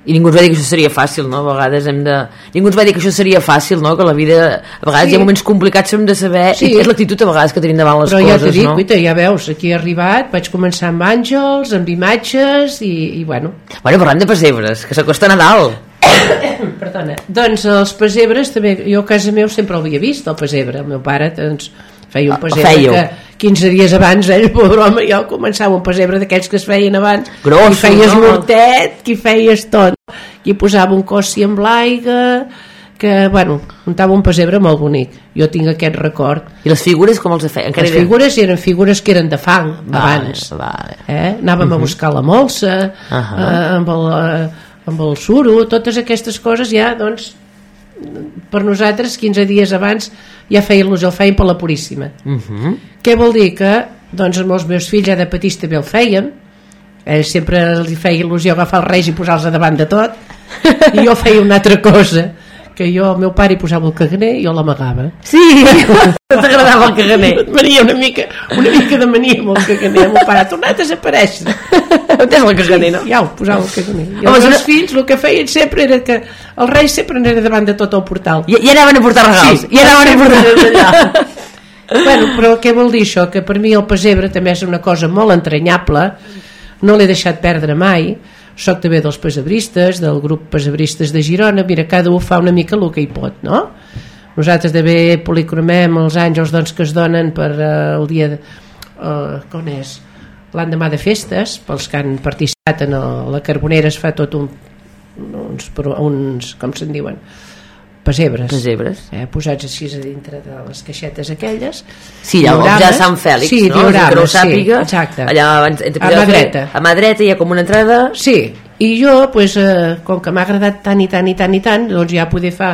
I ningú ens va dir que això seria fàcil, no? A vegades hem de... Ningú ens va dir que això seria fàcil, no? Que la vida... A vegades
Sí.
hi ha moments complicats, hem de saber...
Sí.
I és l'actitud a vegades que tenim davant les
Però ja
coses,
t'he dit,
no?
guita, ja veus, aquí he arribat, vaig començar amb àngels, amb imatges i, i bueno,
Bueno, parlant de pessebres, que s'acosta Nadal. [COUGHS]
Perdona. Doncs els pessebres també, jo a casa meu sempre el havia vist, el pessebre. El meu pare doncs, feia un
Ah,
pessebre
fèieu.
que 15 dies abans, ell, [LAUGHS] pobre home, jo començava un pessebre d'aquells que es feien abans.
Grossos,
qui feies
no?
mortet, qui feies tot. Qui posava un cossi amb l'aigua, que, bueno, muntava un pessebre molt bonic. Jo tinc aquest record.
I les figures com els feien? Encara
Les
eren-
figures eren figures que eren de fang,
Vale,
abans.
vale.
Eh? Anàvem a buscar la molsa,
Ahà.
eh, amb, el, eh, amb el suro, totes aquestes coses ja, doncs, per nosaltres 15 dies abans ja feia il·lusió, el feien per la Puríssima.
Mhm.
Què vol dir? Que doncs, amb els meus fills ja de petits també el feien, ells sempre els feia il·lusió agafar els reis i posar-los davant de tot, [LAUGHS] i jo feia una altra cosa, que jo, el meu pare hi posava el caganer i jo l'amagava.
Sí, [LAUGHS] t'agradava el caganer.
Et [LAUGHS] venia una mica, una mica de mania amb el caganer. El meu pare ha tornat a desaparèixer. [LAUGHS]
És el caganer, no?
Ja ho posava el caganer. I els meus
no-
fills el que feien sempre era que els reis sempre anaven davant de tot el portal.
I, I anaven a portar regals. I anaven a portar
allà. bueno, però què vol dir això? Que per mi el pessebre també és una cosa molt entranyable, no l'he deixat perdre mai, soc també dels pesebristes, del grup pesebristes de Girona, mira, cada un fa una mica el que hi pot, no? Nosaltres també policromem els àngels doncs, que es donen per eh, el dia de, eh, com és? l'endemà de festes, pels que han participat en el, la Carbonera es fa tot un, uns, uns com se'n diuen, pesebres,
Pesebres.
eh, posats així a dintre de les caixetes aquelles
Sí, allà al
Diorames.
ja Sant Fèlix,
sí,
no? Que
diorames,
no ho sàpiga.
sí, exacte.
Allà abans, entre
A mà dreta.
A mà dreta hi ha com una entrada...
Sí, i jo, pues, eh, com que m'ha agradat tant i tant i tant i tant, doncs ja poder fa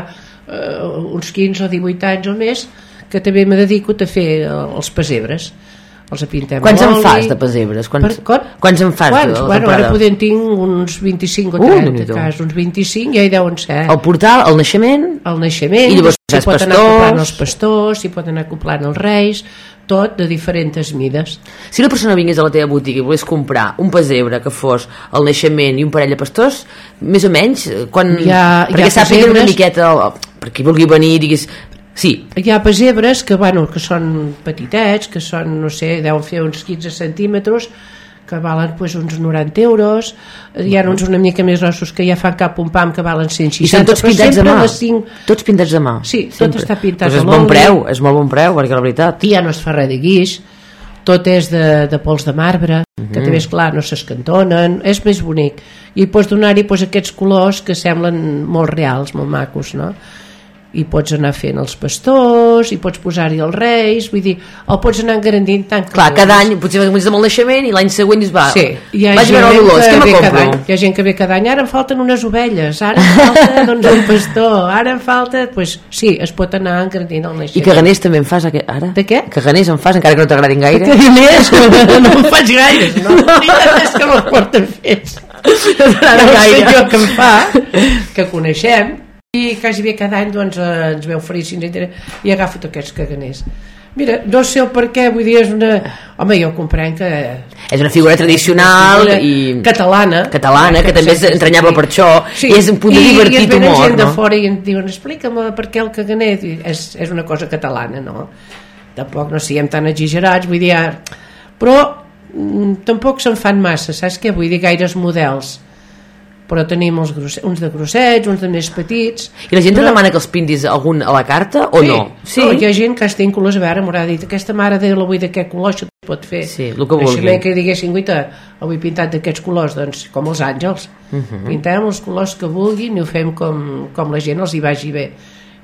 eh, uns 15 o 18 anys o més que també me dedico a fer eh, els pesebres. Els apintem
Quants en fas de pesebres? Quants,
Per, com?
quants en fas?
Quants?
de
Bueno, ara podem tinc uns 25 o
Uh,
30
Déu-n'hi-do.
cas, uns 25 ja hi deuen ser.
El portal, el naixement...
El naixement,
I llavors
s'hi
els
pot anar
pastors.
acoplant els pastors, s'hi pot anar acoplant els reis, tot de diferents mides.
Si una persona vingués a la teva botiga i volgués comprar un pesebre que fos el naixement i un parell de pastors, més o menys, eh, quan...
Hi ha-
perquè
hi ha
sàpiguen una
pesebres-
miqueta, o- per qui vulgui venir diguis... Sí,
Hi ha pesebres que, bueno, que són petitets, que són, no sé, deuen fer uns 15 centímetres, que valen pues, uns 90 euros. Hi ha uns una mica més grossos que ja fan cap un pam que valen 160.
i són tots pintats
sempre
mà.
les cinc-
Tots pintats a mà.
Sí, tot està pintat
Pues és
a
bon preu, és molt bon preu, perquè la veritat...
I ja no es fa res de guix, tot és de, de pols de marbre,
Mhm.
que també és clar, no s'escantonen, és més bonic. I pots donar-hi pues, aquests colors que semblen molt reals, molt macos, no? I pots anar fent els pastors i pots posar-hi els reis vull dir, el pots anar engrandint tant que
Clar, cada any, potser comences amb el naixement i l'any següent dius, va,
Sí, hi ha,
vaig veure el Dolors,
que
què me
cada any,
compro?
hi ha gent que ve cada any, ara em falten unes ovelles, ara em falta [LAUGHS] doncs, un pastor, ara em falta... Pues, sí, es pot anar engrandint el
I
naixement.
caganers també en fas aquest, ara?
De què?
Caganers en fas, encara que no t'agradin gaire?
Caganers, [LAUGHS] no en faig gaires, no? És que no els porten fets.
No gaire.
senyor que em fa, que coneixem, i quasi bé cada any doncs, eh, ens veu oferir si interessa, i agafo tots aquests caganers. Mira, no sé el per què, vull dir, és una... Home, jo comprenc que...
És una figura tradicional
figura
i...
Catalana.
Catalana, que també és entranyable
sí.
per això,
Sí.
i és un punt de
I-
divertit
i ens venen
humor,
gent de
no?
fora i ens diuen, explica'm per què el caganer I és, és una cosa catalana, no? Tampoc no siguem tan exagerats, vull dir... ah, Però mm, tampoc se'n fan massa, saps què? Vull dir, gaires models però tenim els grosse, uns de grossets, uns de més petits.
I la gent
però...
demana que els pintis algun a la carta o
sí.
no?
Sí. no? Hi ha gent que està inclús a veure, m'haurà dit aquesta mare de la vull d'aquest color, això es pot fer.
Sí, el que
Així
vulgui.
que diguessin, guita, avui pintat d'aquests colors, doncs com els àngels.
Uh -huh.
Pintem els colors que vulguin i ho fem com, com la gent els hi vagi bé.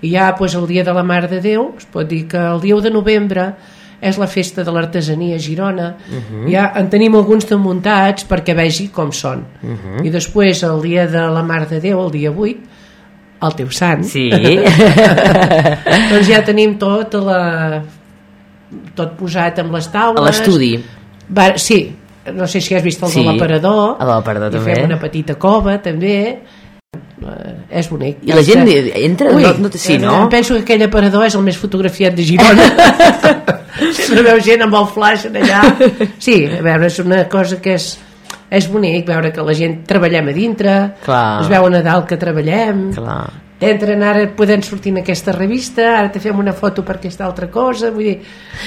I ja doncs, el dia de la Mare de Déu, es pot dir que el dia 1 de novembre és la festa de l'artesania a Girona.
Mhm.
Ja en tenim alguns de muntats perquè vegi com són.
Mhm.
I després, el dia de la Mare de Déu, el dia 8, el teu sant.
Sí. [LAUGHS]
doncs ja tenim tot la tot posat amb les taules.
A l'estudi.
Sí, no sé si has vist el
Sí,
de l'aparador.
de l'aparador
I
també.
fem una petita cova, també. Eh, és bonic.
I la gent entra?
Ui,
No- no- sí, no?
Em penso que aquell aparador és el més fotografiat de Girona. [LAUGHS] [LAUGHS] Sempre veu gent amb el flash allà. Sí, a veure, és una cosa que és, és bonic veure que la gent treballem a dintre,
Clar.
es veu a Nadal que treballem,
Clar.
entren ara podem sortir en aquesta revista ara te fem una foto per aquesta altra cosa vull dir,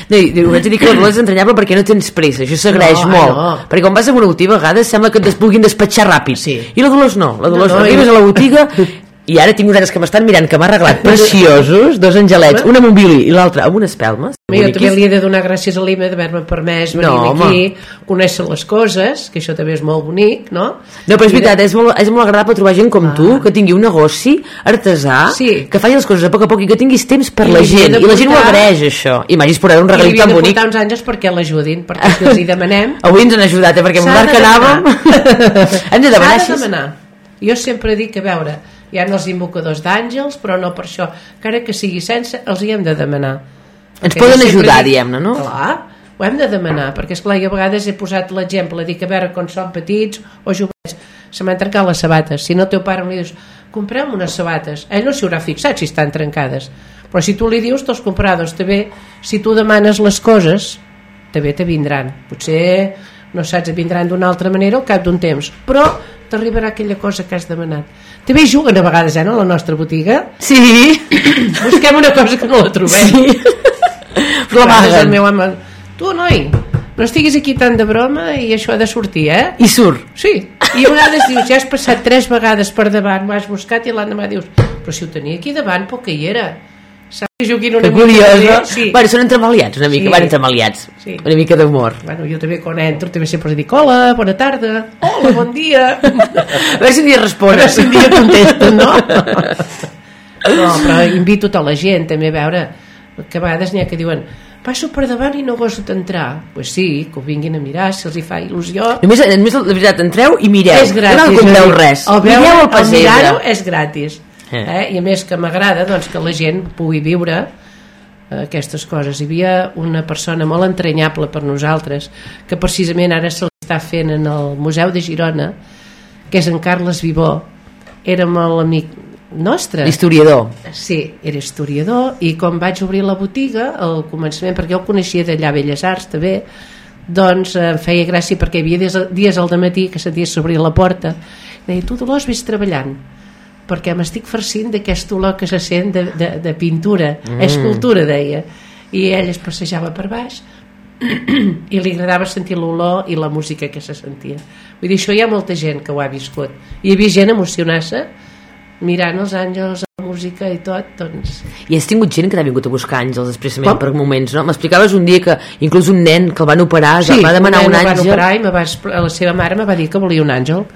No, i, de dir que la Dolors és entranyable perquè no tens pressa, això s'agraeix
No,
molt.
no.
Perquè quan vas a una botiga a vegades sembla que et des- vulguin despatxar ràpid.
Sí.
I la Dolors no, la Dolors
No,
no,
no,
arribes
i-
a la botiga [LAUGHS] i ara tinc uns anys que m'estan mirant que m'ha arreglat preciosos, dos angelets, un amb un violí i l'altre amb unes espelmes.
jo també li he de donar gràcies a l'Ima d'haver-me permès venir
No, home.
aquí conèixer les coses, que això també és molt bonic no?
No, però és
I
veritat, és molt, és molt agradable trobar gent com tu, que tingui un negoci artesà,
Sí.
que faci les coses a poc a poc i que tinguis temps per
I
la gent.
de
I la gent ho
portar-
agraeix, això. I m'hagis posat un
I li
regalit tan bonic.
portar uns àngels perquè l'ajudin perquè si els hi demanem [LAUGHS]
Avui ens han ajudat, eh? perquè amb
de
que anàvem... [LAUGHS] de demanar
S'ha de demanar. Jo sempre dic que, a veure, hi ha els invocadors d'àngels, però no per això. Encara que sigui sense, els hi hem de demanar.
Ens poden
sempre
ajudar,
dic-
diguem-ne, no?
Clar, ho hem de demanar, perquè, esclar, jo a vegades he posat l'exemple, dic, a veure, quan són petits o joves, se m'han trencat les sabates. Si no, el teu pare li dius, comprem unes sabates. Ell no s'hi haurà fixat si estan trencades. Però si tu li dius, te'ls comprarà, doncs també, si tu demanes les coses, també te vindran. Potser, no saps, vindran d'una altra manera al cap d'un temps, però t'arribarà aquella cosa que has demanat. També juguen a vegades, eh, no, a la nostra botiga.
Sí. [COUGHS]
Busquem una cosa que no la trobem.
Sí. [LAUGHS] Però
el meu home, tu, noi, no estiguis aquí tant de broma i això ha de sortir, eh?
I surt.
Sí, i a vegades dius, ja has passat tres vegades per davant, m'has buscat i l'endemà dius, però si ho tenia aquí davant, però que hi era. Saps que juguin una
Que
mica
no?
bé? Sí.
Bueno, són entremaliats una mica,
Sí.
van entremaliats.
Sí.
Una mica d'humor.
Bueno, jo també quan entro també sempre dic hola, bona tarda, hola, bon dia.
A veure si un dia
A
respon.
veure si un dia contesten, no? [LAUGHS] No, però invito tota la gent també a veure que a vegades n'hi ha que diuen passo per davant i no goso d'entrar. Pues sí, que ho vinguin a mirar, si els hi fa il·lusió.
Només, només, la veritat, entreu i mireu.
és gratis.
No compreu
a dir,
res.
El, veure,
mireu el
el mirar-ho és gratis.
Eh.
Eh? I a més que m'agrada doncs, que la gent pugui viure eh, aquestes coses. Hi havia una persona molt entranyable per nosaltres que precisament ara se l'està fent en el Museu de Girona que és en Carles Vivó era molt amic nostre
L'historiador.
Sí, era historiador i quan vaig obrir la botiga al començament, perquè jo el coneixia d'allà a Belles Arts també, doncs eh, em feia gràcia perquè hi havia dies, dies al matí que sentia s'obrir la porta deia, tu Dolors ves treballant perquè m'estic farcint d'aquest olor que se sent de, de, de pintura,
Mm.
escultura deia, i ell es passejava per baix [CLEARS THROAT] i li agradava sentir l'olor i la música que se sentia vull dir, això hi ha molta gent que ho ha viscut hi havia gent emocionar-se mirant els àngels, la música i tot doncs
I has tingut gent que t'ha vingut a buscar àngels expressament
Com?
per moments, no? M'explicaves un dia que inclús un nen que el van operar sí, va demanar un,
nen el van
àngel.
operar i va, la seva mare me va dir que volia un àngel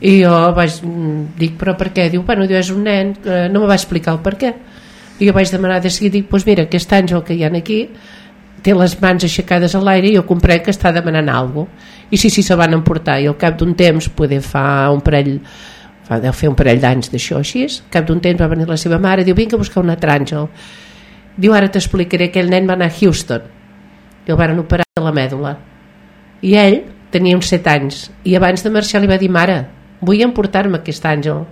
i jo vaig mm, dic però per què? Diu, bueno, diu, és un nen eh, no me va explicar el per què. I jo vaig demanar de seguida, dic, doncs mira, aquest àngel que hi ha aquí té les mans aixecades a l'aire i jo comprenc que està demanant alguna cosa. i sí, sí, se van emportar. I al cap d'un temps, poder fa un parell fa, deu fer un parell d'anys d'això així, cap d'un temps va venir la seva mare diu, vinga a buscar un altre àngel. Diu, ara t'explicaré, aquell nen va anar a Houston. I el van operar de la mèdula. I ell tenia uns 7 anys. I abans de marxar li va dir mare, vull emportar-me aquest àngel.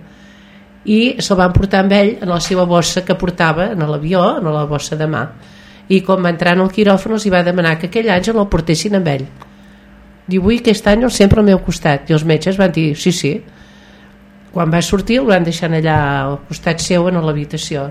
I se'l van portar amb ell en la seva bossa que portava en l'avió, en la bossa de mà. I quan va entrar en el quiròfan els va demanar que aquell àngel el portessin amb ell. Diu, vull aquest àngel sempre al meu costat. I els metges van dir, sí, sí. Quan va sortir el van deixar allà al costat seu en l'habitació.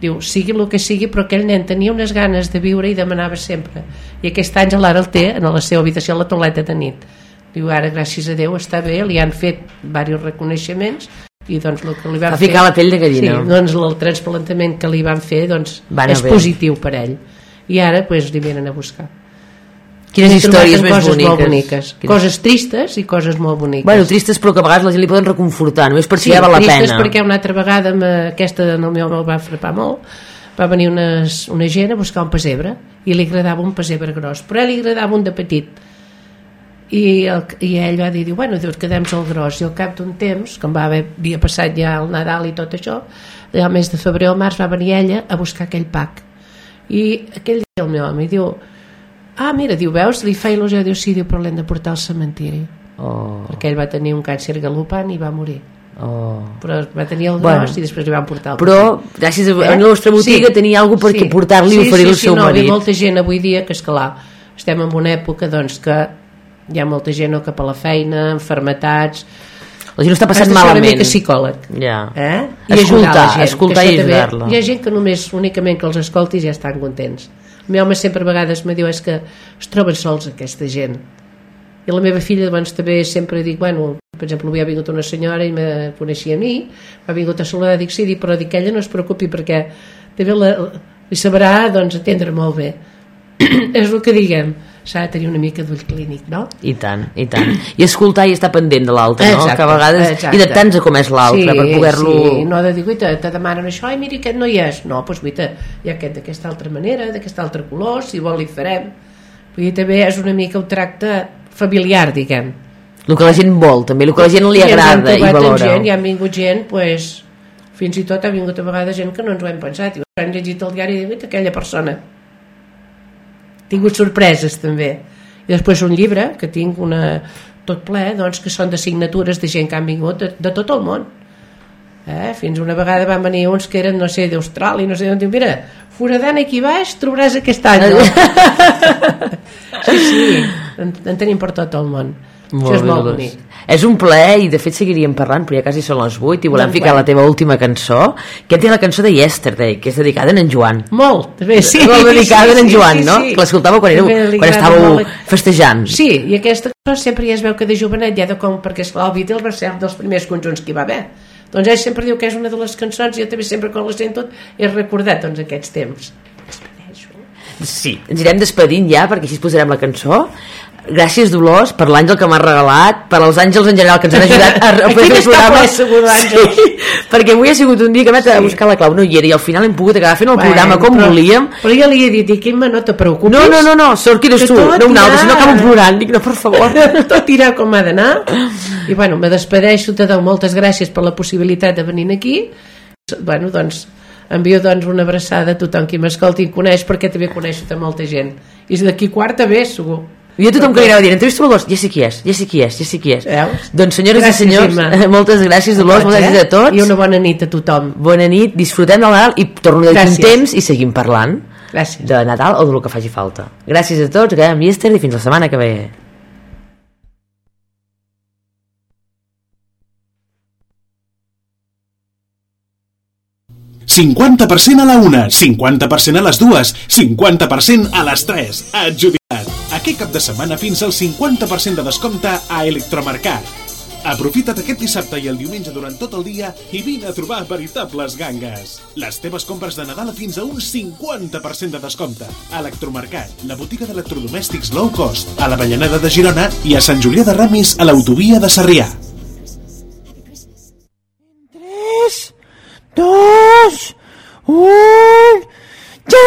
Diu, sigui el que sigui però aquell nen tenia unes ganes de viure i demanava sempre. I aquest àngel ara el té en la seva habitació a la tauleta de nit Diu, ara, gràcies a Déu, està bé, li han fet diversos reconeixements i doncs el que li van
Va ficar la pell de gallina.
Sí, doncs el trasplantament que li van fer doncs,
Va anar
és
bé.
positiu per ell. I ara pues, li venen a buscar.
Quines històries més
coses
boniques.
molt boniques.
Quines-
Coses tristes i coses molt boniques.
Bueno, tristes però que a vegades la gent li poden reconfortar, només per
Sí,
si ja val la
tristes
pena.
perquè una altra vegada amb aquesta en el meu me'l va frapar molt va venir unes, una gent a buscar un pessebre i li agradava un pessebre gros però a ell li agradava un de petit i, el, i ell va dir, diu, bueno, diu, quedem-nos al gros i al cap d'un temps, com va haver, havia passat ja el Nadal i tot això allà al mes de febrer o març va venir ella a buscar aquell pack. I aquell dia el meu home diu ah mira, diu, veus, li fa il·lusió diu, sí, diu, però l'hem de portar al cementiri
Oh,
perquè ell va tenir un càncer galopant i va morir.
Oh.
però va tenir el
Bueno.
gros i després li van portar el
Però, gràcies a, a la nostra botiga, tenia alguna per què portar-li i oferir al seu
no,
marit.
Hi molta gent avui dia que, esclar, estem en una època doncs, que hi ha molta gent no, cap a la feina, enfermetats...
La gent ho està passant
Has de ser
malament.
una mica psicòleg.
Ja.
Eh?
Escoltar,
ajudar la gent,
escoltar i ajudar-la.
Hi ha gent que només, únicament que els escoltis ja estan contents. El meu home sempre a vegades me diu és que es troben sols aquesta gent. I la meva filla doncs, també sempre dic, bueno, per exemple, avui ha vingut una senyora i me coneixia a mi, m'ha vingut a saludar, dic, sí, dic, però dic que ella no es preocupi perquè també la, li sabrà doncs, atendre molt bé. [CLEARS THROAT] és el que diguem, s'ha de tenir una mica d'ull clínic, no?
I tant, i tant. I escoltar i estar pendent de l'altre, no?
Exacte,
Que a vegades...
exacte.
I adaptar-nos a com és l'altre,
sí,
per poder-lo...
Sí, no de dir, guaita, te demanen això, ai, mira, aquest no hi és. No, doncs, guaita, hi ha aquest d'aquesta altra manera, d'aquest altre color, si vol li farem. Vull dir, també és una mica un tracte familiar, diguem.
El que la gent vol, també, el que la gent li
I
agrada i
amb
valora.
Gent, I han vingut gent, pues, fins i tot ha vingut a vegades gent que no ens ho hem pensat. I han llegit el diari i diuen, aquella persona. Tingut sorpreses, també. I després un llibre, que tinc una, tot ple, doncs, que són de signatures de gent que han vingut de, de tot el món. Eh? Fins una vegada van venir uns que eren, no sé, d'Austràlia, no sé d'on, diu, mira, foradant aquí baix trobaràs aquest any. No? [LAUGHS] sí, sí, en, en tenim per tot el món. Això és
bé,
molt
Dolors.
bonic.
És un plaer i de fet seguiríem parlant però ja quasi són les 8 i volem
Doncs
ficar
bueno.
la teva última cançó que té la cançó de Yesterday que és dedicada a en Joan
Molt, també, sí.
molt dedicada
sí,
a en
sí,
Joan,
sí,
no?
sí.
que l'escoltàveu quan, éreu, quan estàveu
molt.
festejant
Sí, i aquesta cosa sempre ja es veu que de jovenet ja de com, perquè esclar, el Beatles va ser un dels primers conjunts que hi va haver doncs ell sempre diu que és una de les cançons i jo també sempre quan la sento he recordat doncs, aquests temps
Sí, ens irem despedint ja perquè així es posarem la cançó gràcies Dolors per l'àngel que m'has regalat per als àngels en general que ens han ajudat a, [LAUGHS] fer el programa
segur
sí, perquè avui ha sigut un dia que hem anat a buscar la clau no hi era i al final hem pogut acabar fent el programa com
però,
volíem.
però jo li he dit, Imma, no te preocupis.
No, no, no, no, sort que eres
que
tu, no un altre, si no acabo plorant dic, no, per favor. [LAUGHS]
Tot irà com ha d'anar. I bueno, me despedeixo, te dono moltes gràcies per la possibilitat de venir aquí. Bueno, doncs envio doncs una abraçada a tothom qui m'escolti i coneix perquè també coneixo molta gent. I d'aquí quarta ve segur
I a tothom que li anava dient, entrevista Dolors, ja sé qui és, ja sé qui és, ja sé qui és.
Veus?
Doncs senyores
Gràcies,
i senyors,
Imma. [LAUGHS]
moltes gràcies Dolors, moltes gràcies a tots.
i una bona nit a tothom
Bona nit, disfrutem del Nadal i torno d'aquí un temps i seguim parlant
Gràcies.
de Nadal o del que faci falta. Gràcies a tots, acabem amb Yesterday i fins la setmana que ve.
...50% a la una, 50% a les dues, 50% a les tres. Adjudicat. Aquest cap de setmana fins al 50% de descompte a Electromarcat. Aprofita't aquest dissabte i el diumenge durant tot el dia i vine a trobar veritables gangues. Les teves compres de Nadal fins a un 50% de descompte. Electromarcat, la botiga d'electrodomèstics low cost, a la Vallaneda de Girona i a Sant Julià de Ramis a l'autovia de Sarrià.
Tres, dos, un, ja!